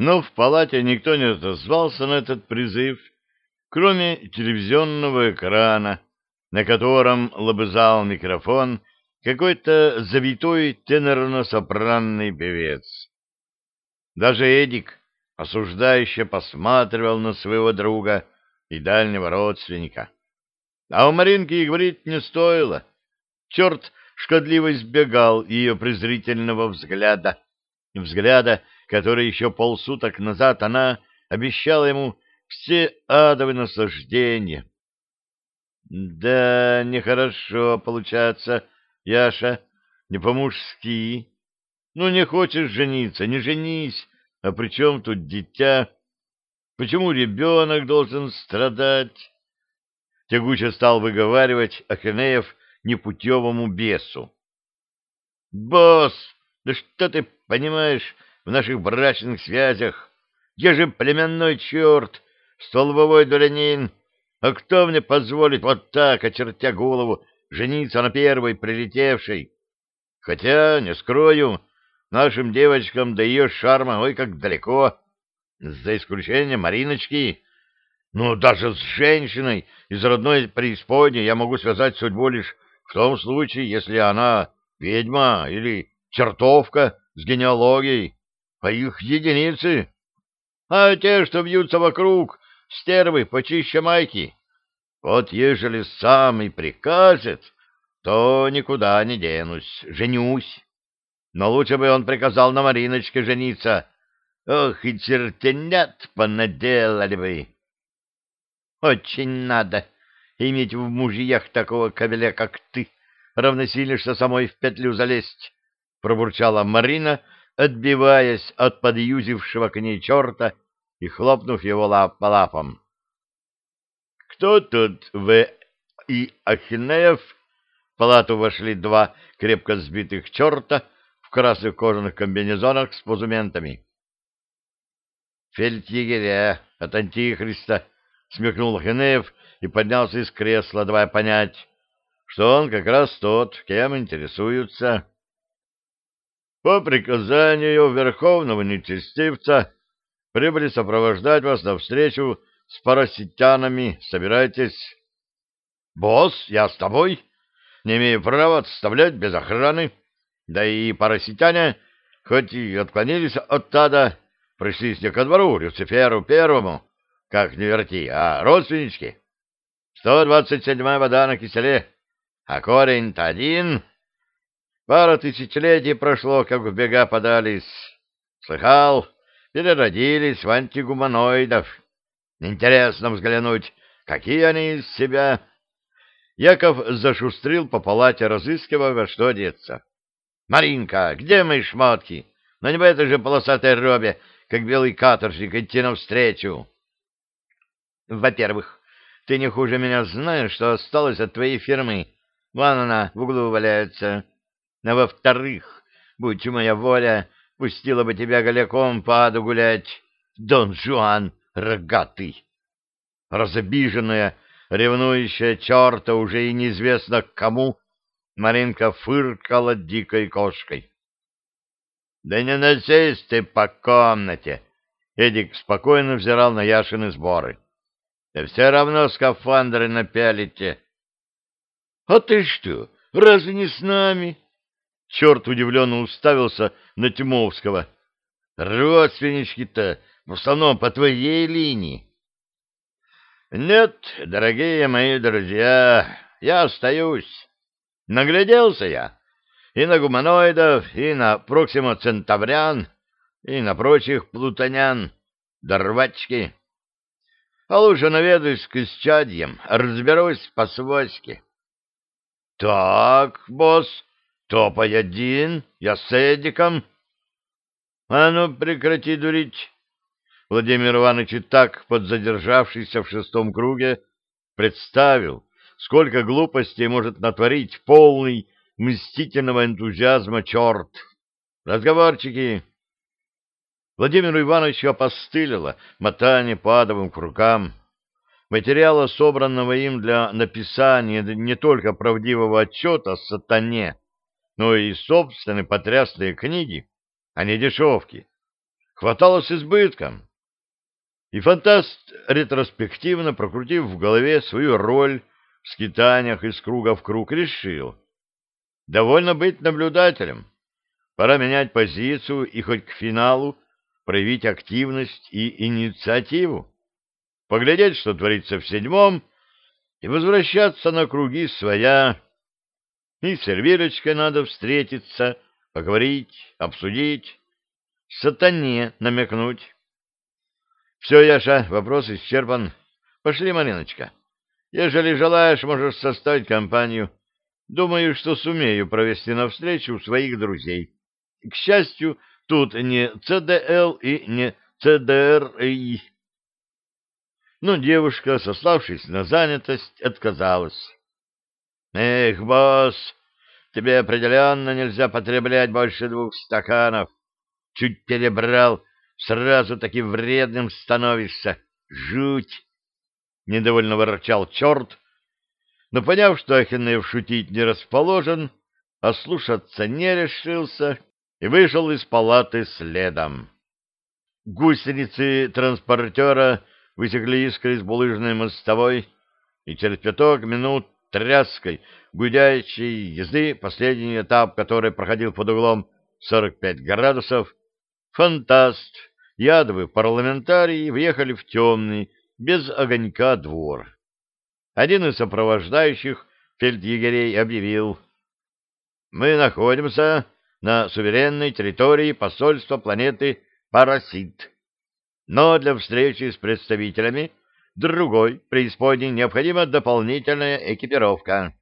Но в палате никто не отозвался на этот призыв, кроме телевизионного экрана, на котором лобызал микрофон какой-то завитой тенорно-сопранный певец. Даже Эдик осуждающе посматривал на своего друга и дальнего родственника. А у Маринки и говорить не стоило. Черт шкодливо избегал ее презрительного взгляда, взгляда, который еще полсуток назад она обещала ему все адовые наслаждения. Да, нехорошо получается, Яша, не по-мужски. Ну, не хочешь жениться, не женись. А при чем тут дитя? Почему ребенок должен страдать? Тягуче стал выговаривать Ахенеев непутевому бесу. «Босс, да что ты понимаешь в наших брачных связях? Я же племенной черт, столбовой дурянин. А кто мне позволит вот так, очертя голову, жениться на первой прилетевшей? Хотя, не скрою, нашим девочкам до ее шарма ой как далеко, за исключением Мариночки. Но даже с женщиной из родной преисподней я могу связать судьбу лишь в том случае, если она ведьма или чертовка с генеалогией, а их единицы. А те, что бьются вокруг, стервы почище майки. Вот ежели сам и прикажет, то никуда не денусь, женюсь. Но лучше бы он приказал на Мариночке жениться. Ох, и чертенят понаделали бы. Очень надо иметь в мужьях такого кобеля, как ты, равносильно, что самой в петлю залезть, — пробурчала Марина, отбиваясь от подъюзившего к ней черта и хлопнув его лап по лапам. — Кто тут в и Ахинеев? В палату вошли два крепко сбитых черта в красных кожаных комбинезонах с позументами. — Фельдъегеря от Антихриста, — смекнул Ахинеев и поднялся из кресла, давая понять, что он как раз тот, кем интересуются. По приказанию Верховного Нечестивца прибыли сопровождать вас на встречу с параситянами. Собирайтесь. Босс, я с тобой. Не имею права отставлять без охраны. Да и параситяне, хоть и отклонились от тада, пришлись не ко двору, Люциферу Первому, как не верти, а родственнички. Сто двадцать седьмая вода на киселе, а корень-то один. Пара тысячелетий прошло, как в бега подались. Слыхал, переродились в антигуманоидов. Интересно взглянуть, какие они из себя. Яков зашустрил по палате, разыскивая что одеться. «Маринка, где мои шмотки? Но не в этой же полосатой робе, как белый каторжник, идти навстречу». «Во-первых, ты не хуже меня знаешь, что осталось от твоей фирмы. Вон она в углу валяется. А во-вторых, будь моя воля, пустила бы тебя голяком по аду гулять, Дон Жуан рогатый. Разобиженная, ревнующая черта уже и неизвестно к кому, Маринка фыркала дикой кошкой. — Да не носись ты по комнате! — Эдик спокойно взирал на Яшины сборы. — Да все равно скафандры напялите. — А ты что, разве не с нами? Черт удивленно уставился на Тимовского. — Родственнички-то в основном по твоей линии. — Нет, дорогие мои друзья, я остаюсь. Нагляделся я и на гуманоидов, и на проксимоцентаврян, и на прочих плутонян, дорвачки. А лучше наведусь к исчадьям, разберусь по-свойски. — Так, босс, топай один, я с Эдиком. — А ну, прекрати дурить. Владимир Иванович и так, подзадержавшийся в шестом круге, представил, сколько глупостей может натворить полный мстительного энтузиазма черт. Разговорчики. Владимиру Ивановичу опостылило мотание по адовым кругам. Материала, собранного им для написания не только правдивого отчета о сатане, но и собственной потрясной книги, а не дешевки. хватало с избытком. И фантаст, ретроспективно прокрутив в голове свою роль в скитаниях из круга в круг, решил. Довольно быть наблюдателем. Пора менять позицию и хоть к финалу проявить активность и инициативу. Поглядеть, что творится в седьмом, и возвращаться на круги своя. И с Эльвирочкой надо встретиться, поговорить, обсудить, сатане намекнуть. Все, Яша, вопрос исчерпан. Пошли, Мариночка. Ежели желаешь, можешь составить компанию. Думаю, что сумею провести навстречу своих друзей. К счастью, тут не ЦДЛ и не ЦДРИ. Но девушка, сославшись на занятость, отказалась. — Эх, босс, тебе определенно нельзя потреблять больше двух стаканов. Чуть перебрал, сразу таки вредным становишься. Жуть! Недовольно ворчал черт, но, поняв, что Ахинеев шутить не расположен, а слушаться не решился и вышел из палаты следом. Гусеницы транспортера высекли искры из булыжной мостовой, и через пяток минут тряской, гудящей езды, последний этап, который проходил под углом 45 градусов, фантаст, ядовый парламентарий въехали в темный, без огонька двор. Один из сопровождающих фельдъегерей объявил, «Мы находимся на суверенной территории посольства планеты Парасит, но для встречи с представителями другой преисподней необходима дополнительная экипировка».